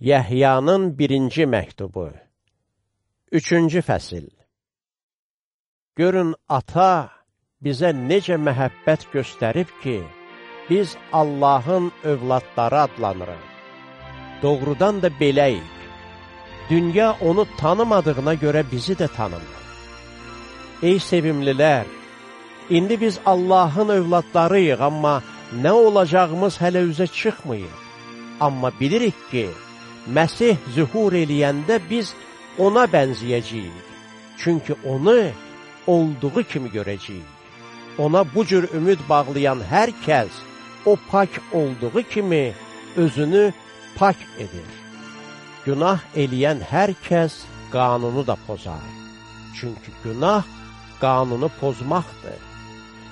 Yəhyanın birinci məktubu Üçüncü fəsil Görün, ata bizə necə məhəbbət göstərib ki, biz Allahın övladları adlanırıq. Doğrudan da beləyik. Dünya onu tanımadığına görə bizi də tanımır. Ey sevimlilər, indi biz Allahın övladlarıyıq, amma nə olacağımız hələ üzə çıxmayıb. Amma bilirik ki, Məsih zühur eləyəndə biz ona bənziyəcəyik. Çünki onu olduğu kimi görəcəyik. Ona bu cür ümid bağlayan hər kəs o pak olduğu kimi özünü pak edir. Günah eləyən hər kəs qanunu da pozar. Çünki günah qanunu pozmaqdır.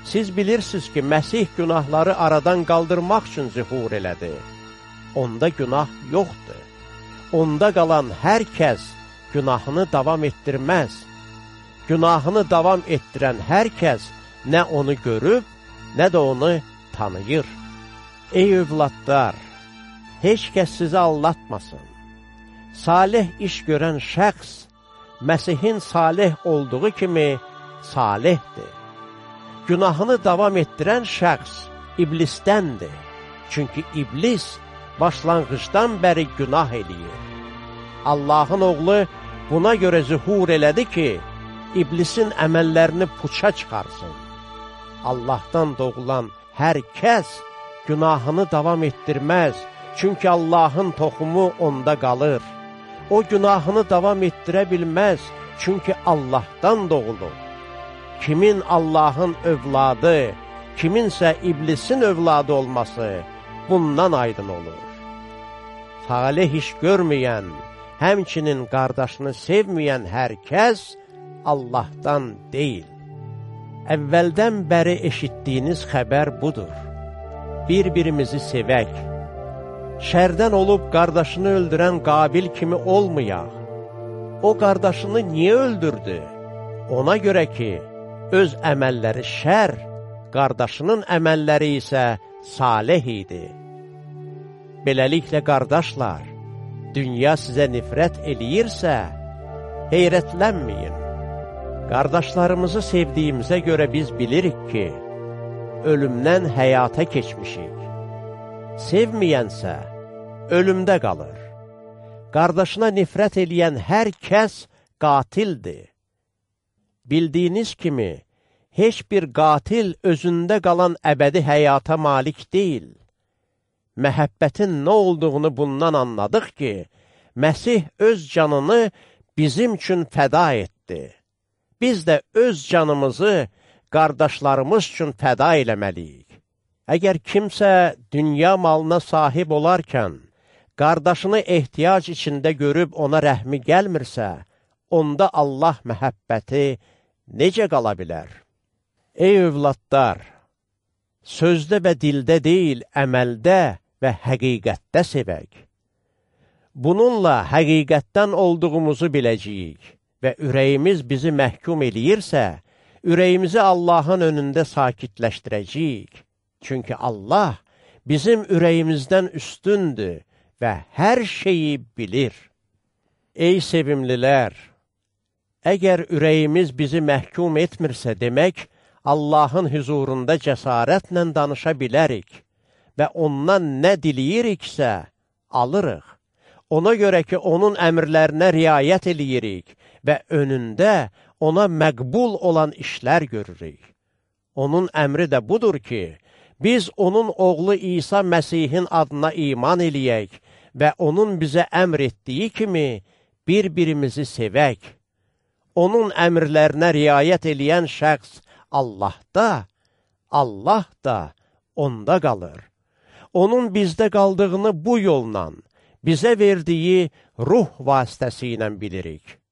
Siz bilirsiniz ki, Məsih günahları aradan qaldırmaq üçün zühur elədi. Onda günah yoxdur onda qalan hər kəs günahını davam etdirməz. Günahını davam etdirən hər kəs nə onu görüb, nə də onu tanıyır. Ey övladlar, heç kəs sizi allatmasın. Salih iş görən şəxs, Məsihin salih olduğu kimi salihdir. Günahını davam etdirən şəxs iblisdəndir. Çünki iblis başlanğıcdan bəri günah eləyir. Allahın oğlu buna görə zühur elədi ki, iblisin əməllərini puça çıxarsın. Allahdan doğulan hər kəs günahını davam etdirməz, çünki Allahın toxumu onda qalır. O günahını davam etdirə bilməz, çünki Allahdan doğulur. Kimin Allahın övladı, kiminsə iblisin övladı olması bundan aydın olur. Salih iş görməyən, həmçinin qardaşını sevməyən hər kəs Allahdan deyil. Əvvəldən bəri eşitdiyiniz xəbər budur. Bir-birimizi sevək. Şərdən olub qardaşını öldürən qabil kimi olmayaq. O qardaşını niyə öldürdü? Ona görə ki, öz əməlləri şər, qardaşının əməlləri isə salih idi. Beləliklə, qardaşlar, dünya sizə nifrət eləyirsə, heyrətlənməyin. Qardaşlarımızı sevdiyimizə görə biz bilirik ki, ölümdən həyata keçmişik. Sevməyənsə, ölümdə qalır. Qardaşına nifrət eləyən hər kəs qatildir. Bildiyiniz kimi, heç bir qatil özündə qalan əbədi həyata malik deyil məhəbbətin nə olduğunu bundan anladıq ki, Məsih öz canını bizim üçün fəda etdi. Biz də öz canımızı qardaşlarımız üçün fəda eləməliyik. Əgər kimsə dünya malına sahib olarkən, qardaşını ehtiyac içində görüb ona rəhmi gəlmirsə, onda Allah məhəbbəti necə qala bilər? Ey övladlar, sözdə və dildə deyil, əməldə və həqiqətdə sevək. Bununla həqiqətdən olduğumuzu biləcəyik və ürəyimiz bizi məhkum eləyirsə, ürəyimizi Allahın önündə sakitləşdirəcəyik. Çünki Allah bizim ürəyimizdən üstündür və hər şeyi bilir. Ey sevimlilər! Əgər ürəyimiz bizi məhkum etmirsə, demək, Allahın hüzurunda cəsarətlə danışa bilərik və ondan nə diliyiriksə, alırıq. Ona görə ki, onun əmrlərinə riayət eləyirik və önündə ona məqbul olan işlər görürük. Onun əmri də budur ki, biz onun oğlu İsa Məsihin adına iman eləyək və onun bizə əmr etdiyi kimi bir-birimizi sevək. Onun əmrlərinə riayət eləyən şəxs Allahda, Allah da onda qalır onun bizdə qaldığını bu yolla, bizə verdiyi ruh vasitəsi ilə bilirik.